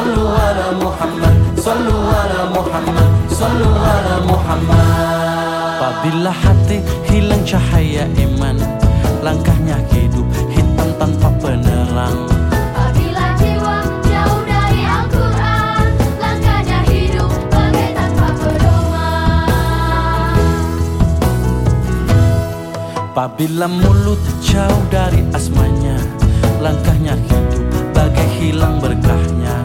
Sallu ala Muhammad Sallu ala Muhammad Sallu ala Muhammad. Apabila hati hilang cahaya iman. Langkahnya hidup hitam tanpa penerang Apabila jiwa jauh dari Al-Quran. Langkahnya hidup bagai tanpa pedoman. Apabila mulut jauh dari asmanya. Langkahnya hidup bagai hilang berkahnya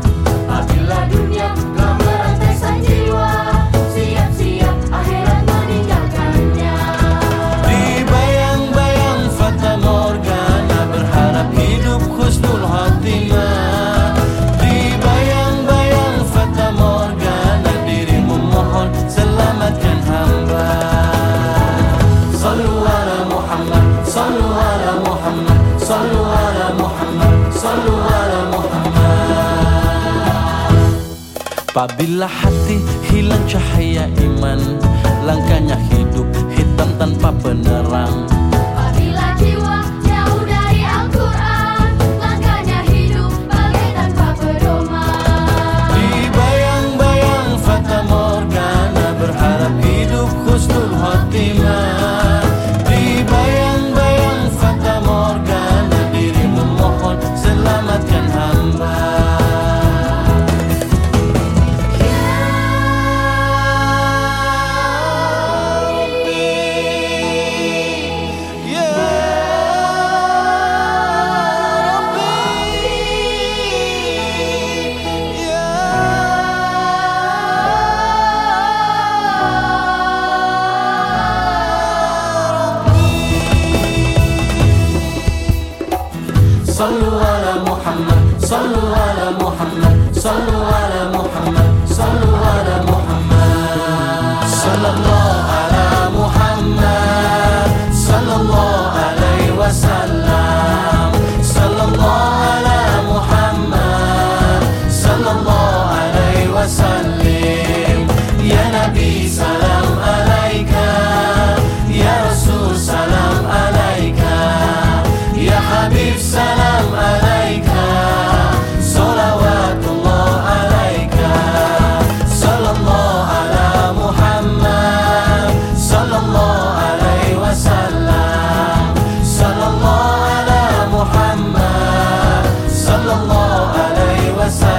Apabila hati hilang cahaya iman Langkahnya hidup hitam tanpa penerang صلوا على محمد صلوا على محمد صلوا على محمد. I'm sorry.